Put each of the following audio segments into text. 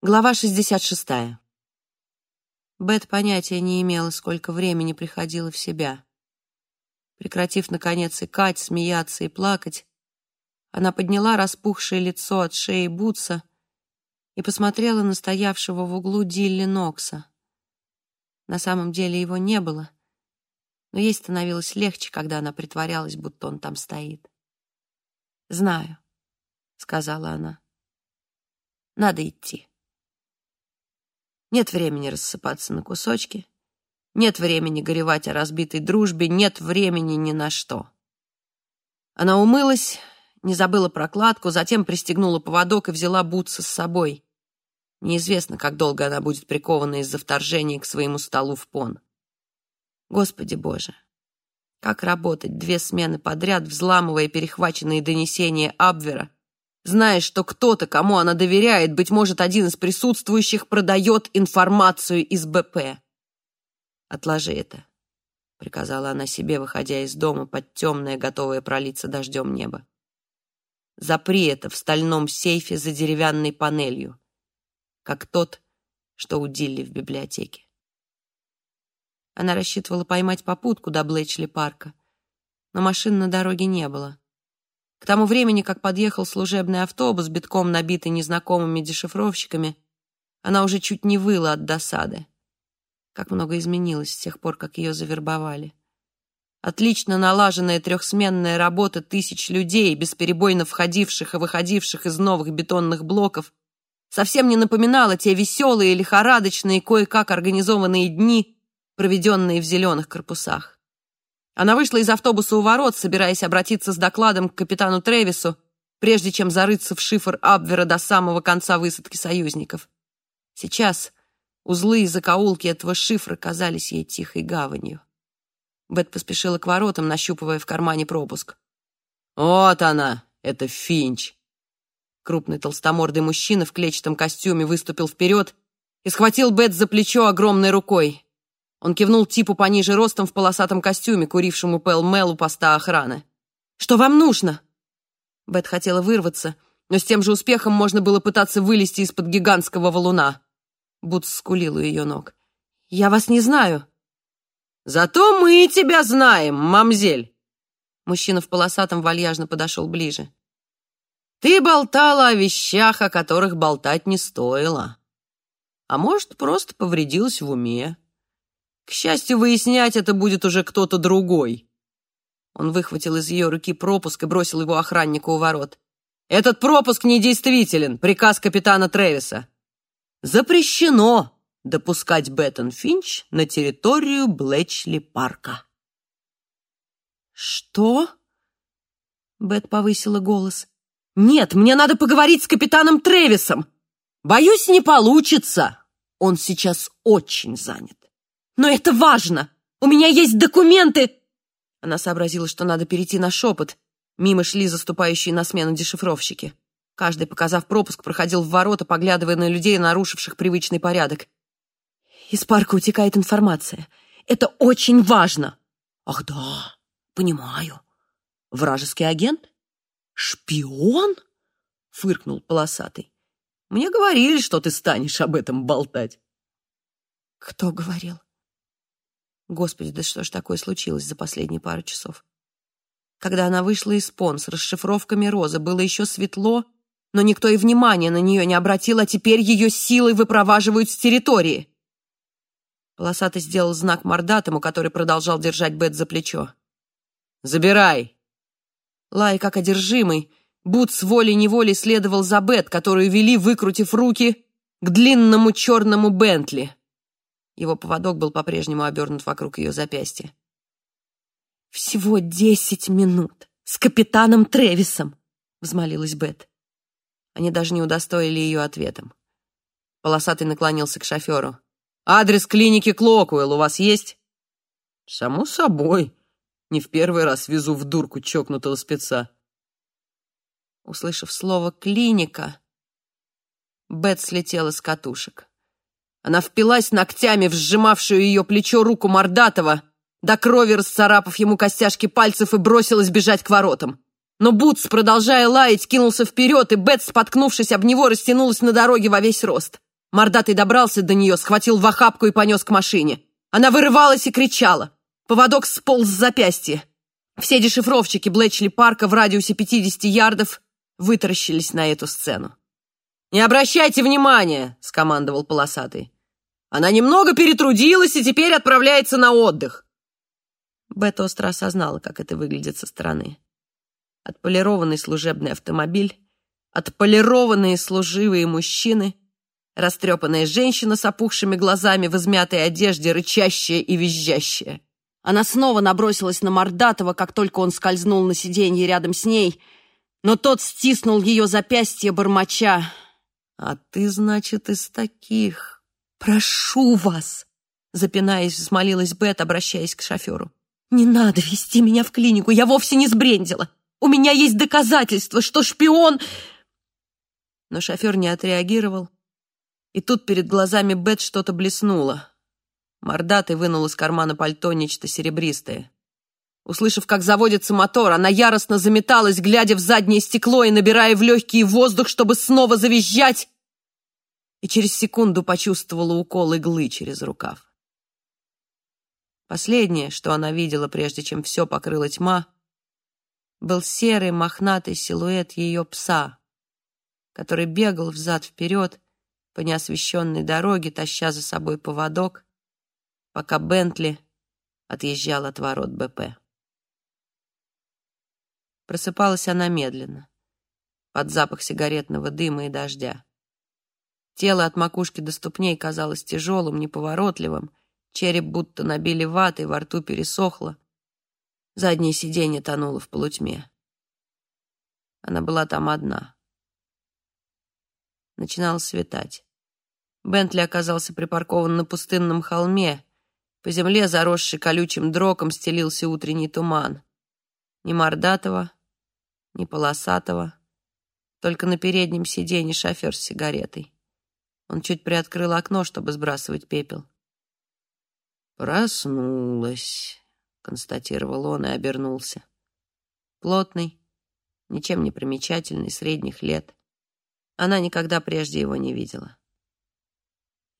Глава 66. Бет понятия не имела, сколько времени приходила в себя. Прекратив, наконец, икать, смеяться и плакать, она подняла распухшее лицо от шеи Бутса и посмотрела на стоявшего в углу Дилли Нокса. На самом деле его не было, но ей становилось легче, когда она притворялась, будто он там стоит. «Знаю», — сказала она. «Надо идти». Нет времени рассыпаться на кусочки, нет времени горевать о разбитой дружбе, нет времени ни на что. Она умылась, не забыла прокладку, затем пристегнула поводок и взяла Бутса с собой. Неизвестно, как долго она будет прикована из-за вторжения к своему столу в пон. Господи Боже, как работать две смены подряд, взламывая перехваченные донесения Абвера, зная, что кто-то, кому она доверяет, быть может, один из присутствующих, продает информацию из БП. «Отложи это», — приказала она себе, выходя из дома под темное, готовое пролиться дождем небо. «Запри это в стальном сейфе за деревянной панелью, как тот, что у Дилли в библиотеке». Она рассчитывала поймать попутку до Блэчли парка, но машин на дороге не было. К тому времени, как подъехал служебный автобус, битком набитый незнакомыми дешифровщиками, она уже чуть не выла от досады. Как много изменилось с тех пор, как ее завербовали. Отлично налаженная трехсменная работа тысяч людей, бесперебойно входивших и выходивших из новых бетонных блоков, совсем не напоминала те веселые, лихорадочные, кое-как организованные дни, проведенные в зеленых корпусах. Она вышла из автобуса у ворот, собираясь обратиться с докладом к капитану Тревису, прежде чем зарыться в шифр Абвера до самого конца высадки союзников. Сейчас узлы и закоулки этого шифра казались ей тихой гаванью. Бет поспешила к воротам, нащупывая в кармане пропуск. «Вот она, это Финч!» Крупный толстомордый мужчина в клетчатом костюме выступил вперед и схватил Бет за плечо огромной рукой. Он кивнул типу пониже ростом в полосатом костюме, курившему пэл-мэл у поста охраны. «Что вам нужно?» Бет хотела вырваться, но с тем же успехом можно было пытаться вылезти из-под гигантского валуна. Бутс скулил у ее ног. «Я вас не знаю». «Зато мы тебя знаем, мамзель!» Мужчина в полосатом вальяжно подошел ближе. «Ты болтала о вещах, о которых болтать не стоило. А может, просто повредилась в уме. К счастью, выяснять это будет уже кто-то другой. Он выхватил из ее руки пропуск и бросил его охраннику у ворот. «Этот пропуск недействителен. Приказ капитана Тревиса. Запрещено допускать Беттон Финч на территорию Блэчли парка». «Что?» Бет повысила голос. «Нет, мне надо поговорить с капитаном Тревисом. Боюсь, не получится. Он сейчас очень занят. Но это важно! У меня есть документы!» Она сообразила, что надо перейти на шепот. Мимо шли заступающие на смену дешифровщики. Каждый, показав пропуск, проходил в ворота, поглядывая на людей, нарушивших привычный порядок. «Из парка утекает информация. Это очень важно!» «Ах да, понимаю. Вражеский агент? Шпион?» — фыркнул полосатый. «Мне говорили, что ты станешь об этом болтать». «Кто говорил?» Господи, да что ж такое случилось за последние пару часов? Когда она вышла из пон с расшифровками розы, было еще светло, но никто и внимания на нее не обратил, а теперь ее силой выпроваживают с территории. Полосатый сделал знак мордатому, который продолжал держать Бет за плечо. «Забирай!» Лай, как одержимый, Бут с волей-неволей следовал за Бет, которую вели, выкрутив руки, к длинному черному Бентли. Его поводок был по-прежнему обернут вокруг ее запястья. «Всего десять минут с капитаном Тревисом!» — взмолилась Бет. Они даже не удостоили ее ответом. Полосатый наклонился к шоферу. «Адрес клиники Клокуэлл у вас есть?» «Само собой. Не в первый раз везу в дурку чокнутого спеца». Услышав слово «клиника», Бет слетела с катушек. Она впилась ногтями в сжимавшую ее плечо руку Мордатова, до крови расцарапав ему костяшки пальцев и бросилась бежать к воротам. Но Бутс, продолжая лаять, кинулся вперед, и Бет, споткнувшись об него, растянулась на дороге во весь рост. Мордатый добрался до нее, схватил в охапку и понес к машине. Она вырывалась и кричала. Поводок сполз с запястья. Все дешифровщики Блэчли парка в радиусе 50 ярдов вытаращились на эту сцену. «Не обращайте внимания!» — скомандовал полосатый. «Она немного перетрудилась и теперь отправляется на отдых!» Бет остро осознала, как это выглядит со стороны. Отполированный служебный автомобиль, отполированные служивые мужчины, растрепанная женщина с опухшими глазами в измятой одежде, рычащая и визжащая. Она снова набросилась на Мордатова, как только он скользнул на сиденье рядом с ней, но тот стиснул ее запястье бормоча. «А ты, значит, из таких. Прошу вас!» Запинаясь, взмолилась Бет, обращаясь к шоферу. «Не надо вести меня в клинику, я вовсе не сбрендила. У меня есть доказательства, что шпион...» Но шофер не отреагировал, и тут перед глазами Бет что-то блеснуло. Мордатый вынул из кармана пальто нечто серебристое. Услышав, как заводится мотор, она яростно заметалась, глядя в заднее стекло и набирая в легкий воздух, чтобы снова завизжать, и через секунду почувствовала укол иглы через рукав. Последнее, что она видела, прежде чем все покрыла тьма, был серый мохнатый силуэт ее пса, который бегал взад-вперед по неосвещенной дороге, таща за собой поводок, пока Бентли отъезжал от ворот БП. Просыпалась она медленно, под запах сигаретного дыма и дождя. Тело от макушки до ступней казалось тяжелым, неповоротливым, череп будто набили ватой, во рту пересохло. Заднее сиденье тонуло в полутьме. Она была там одна. Начинало светать. Бентли оказался припаркован на пустынном холме, по земле, заросшей колючим дроком, стелился утренний туман. Ни мордатого, ни полосатого. Только на переднем сиденье шофер с сигаретой. Он чуть приоткрыл окно, чтобы сбрасывать пепел. «Проснулась», — констатировал он и обернулся. Плотный, ничем не примечательный, средних лет. Она никогда прежде его не видела.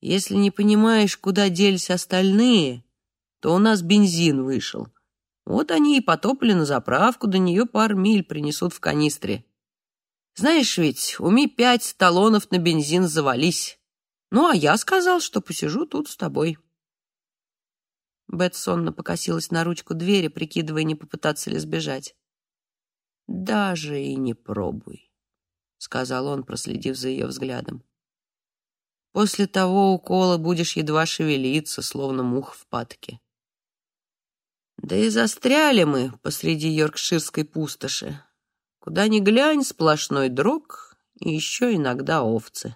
Если не понимаешь, куда делись остальные, то у нас бензин вышел. Вот они и потопали на заправку, до нее пар миль принесут в канистре. Знаешь ведь, у Ми-5 талонов на бензин завались. Ну, а я сказал, что посижу тут с тобой. Бет сонно покосилась на ручку двери, прикидывая, не попытаться ли сбежать. «Даже и не пробуй», — сказал он, проследив за ее взглядом. После того укола будешь едва шевелиться, словно мух в патке. Да и застряли мы посреди йоркширской пустоши. Куда ни глянь, сплошной дрог и еще иногда овцы.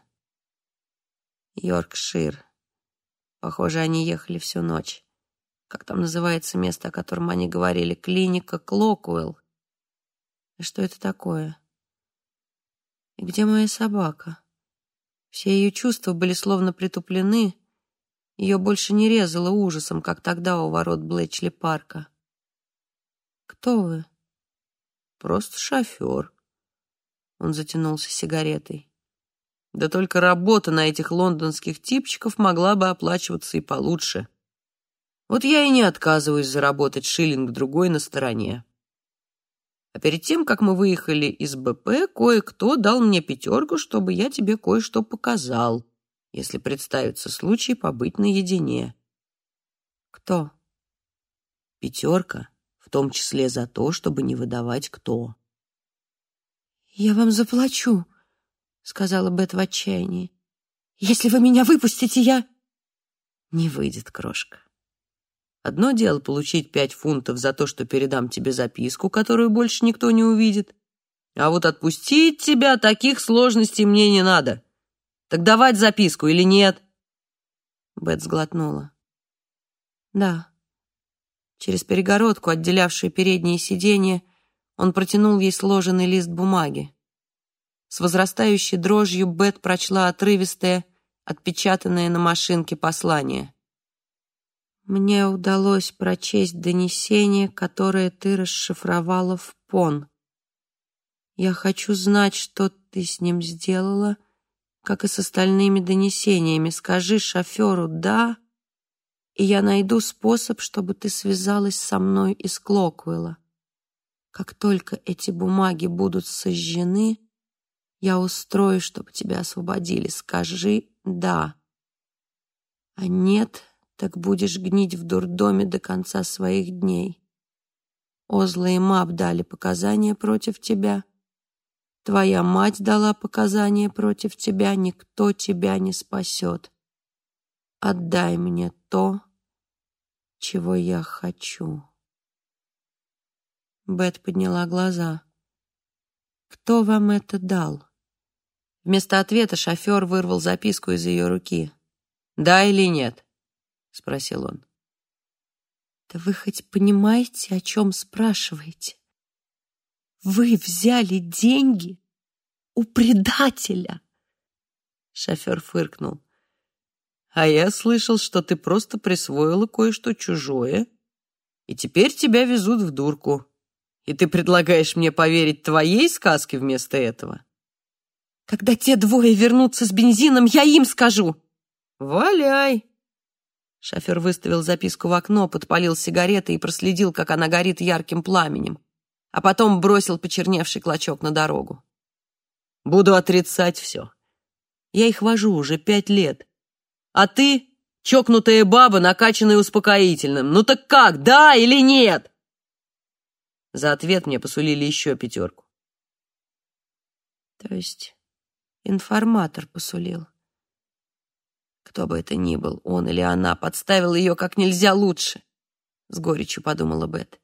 Йоркшир. Похоже, они ехали всю ночь. Как там называется место, о котором они говорили? Клиника Клокуэлл. Что это такое? И где моя собака? Все ее чувства были словно притуплены. Ее больше не резало ужасом, как тогда у ворот Блэчли парка. «Кто вы?» «Просто шофер». Он затянулся сигаретой. Да только работа на этих лондонских типчиков могла бы оплачиваться и получше. Вот я и не отказываюсь заработать шиллинг другой на стороне. А перед тем, как мы выехали из БП, кое-кто дал мне пятерку, чтобы я тебе кое-что показал, если представится случай побыть наедине. Кто? Пятерка, в том числе за то, чтобы не выдавать кто. «Я вам заплачу», — сказала Бет в отчаянии. «Если вы меня выпустите, я...» «Не выйдет, крошка. Одно дело получить пять фунтов за то, что передам тебе записку, которую больше никто не увидит. А вот отпустить тебя таких сложностей мне не надо. Так давать записку или нет?» Бет сглотнула. «Да». Через перегородку, отделявшую передние сиденья, он протянул ей сложенный лист бумаги. С возрастающей дрожью Бет прочла отрывистое, отпечатанное на машинке послание. Мне удалось прочесть донесение, которое ты расшифровала в ПОН. Я хочу знать, что ты с ним сделала, как и с остальными донесениями. Скажи шоферу «да», и я найду способ, чтобы ты связалась со мной из Клоквелла. Как только эти бумаги будут сожжены, я устрою, чтобы тебя освободили. Скажи «да». А нет, так будешь гнить в дурдоме до конца своих дней. Озла и Мап дали показания против тебя. Твоя мать дала показания против тебя. Никто тебя не спасет. Отдай мне то, чего я хочу. Бет подняла глаза. «Кто вам это дал?» Вместо ответа шофер вырвал записку из ее руки. «Да или нет?» — спросил он. Да вы хоть понимаете, о чем спрашиваете? Вы взяли деньги у предателя. Шофер фыркнул. А я слышал, что ты просто присвоила кое-что чужое, и теперь тебя везут в дурку. И ты предлагаешь мне поверить твоей сказке вместо этого? Когда те двое вернутся с бензином, я им скажу. Валяй, Шофер выставил записку в окно, подпалил сигареты и проследил, как она горит ярким пламенем, а потом бросил почерневший клочок на дорогу. «Буду отрицать все. Я их вожу уже пять лет. А ты — чокнутая баба, накачанная успокоительным. Ну так как, да или нет?» За ответ мне посулили еще пятерку. То есть информатор посулил. Кто бы это ни был, он или она, подставил ее как нельзя лучше. С горечью подумала Бет.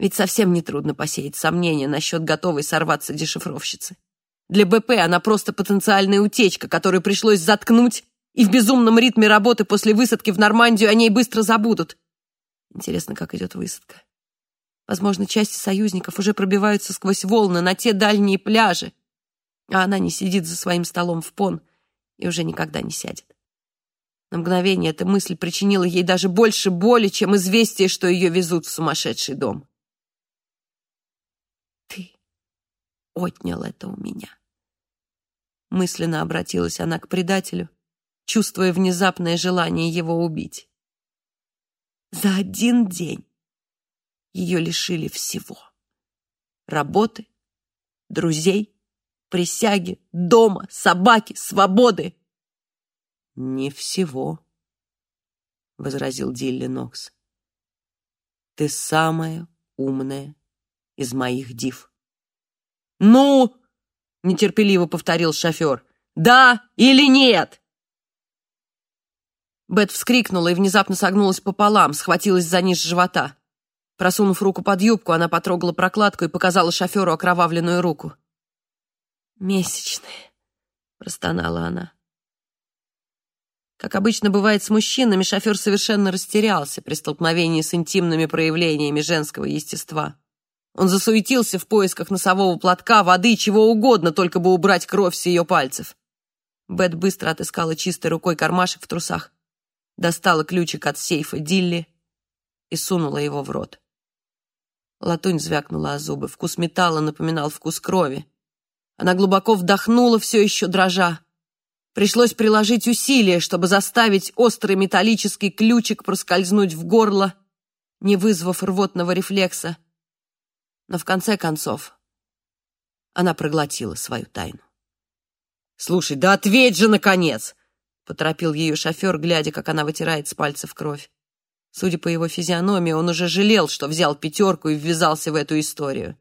Ведь совсем нетрудно посеять сомнения насчет готовой сорваться дешифровщицы. Для БП она просто потенциальная утечка, которую пришлось заткнуть, и в безумном ритме работы после высадки в Нормандию о ней быстро забудут. Интересно, как идет высадка. Возможно, части союзников уже пробиваются сквозь волны на те дальние пляжи, а она не сидит за своим столом в пон и уже никогда не сядет. На мгновение эта мысль причинила ей даже больше боли, чем известие, что ее везут в сумасшедший дом. «Ты отнял это у меня». Мысленно обратилась она к предателю, чувствуя внезапное желание его убить. За один день ее лишили всего. Работы, друзей, присяги, дома, собаки, свободы. «Не всего», — возразил Дилли Нокс. «Ты самая умная из моих див». «Ну!» — нетерпеливо повторил шофер. «Да или нет?» Бет вскрикнула и внезапно согнулась пополам, схватилась за низ живота. Просунув руку под юбку, она потрогала прокладку и показала шоферу окровавленную руку. «Месячные», — простонала она. Как обычно бывает с мужчинами, шофер совершенно растерялся при столкновении с интимными проявлениями женского естества. Он засуетился в поисках носового платка, воды, чего угодно, только бы убрать кровь с ее пальцев. Бет быстро отыскала чистой рукой кармашек в трусах, достала ключик от сейфа Дилли и сунула его в рот. Латунь звякнула о зубы, вкус металла напоминал вкус крови. Она глубоко вдохнула, все еще дрожа. Пришлось приложить усилия, чтобы заставить острый металлический ключик проскользнуть в горло, не вызвав рвотного рефлекса. Но в конце концов она проглотила свою тайну. «Слушай, да ответь же, наконец!» — поторопил ее шофер, глядя, как она вытирает с пальцев кровь. Судя по его физиономии, он уже жалел, что взял пятерку и ввязался в эту историю.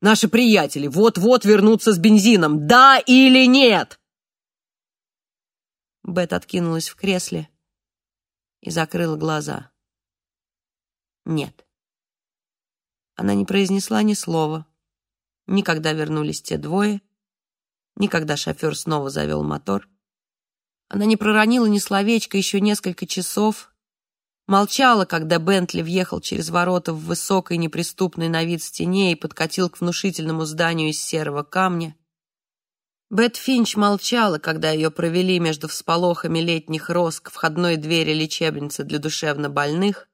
«Наши приятели вот-вот вернутся с бензином, да или нет?» Бет откинулась в кресле и закрыла глаза. Нет. Она не произнесла ни слова. Никогда вернулись те двое, никогда шофер снова завел мотор. Она не проронила ни словечка еще несколько часов, молчала, когда Бентли въехал через ворота в высокой неприступной на вид стене и подкатил к внушительному зданию из серого камня. Бет Финч молчала, когда ее провели между всполохами летних роз к входной двери лечебницы для душевнобольных,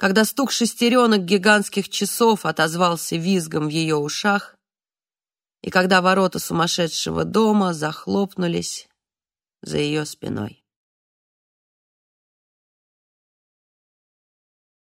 когда стук шестеренок гигантских часов отозвался визгом в ее ушах, и когда ворота сумасшедшего дома захлопнулись за ее спиной.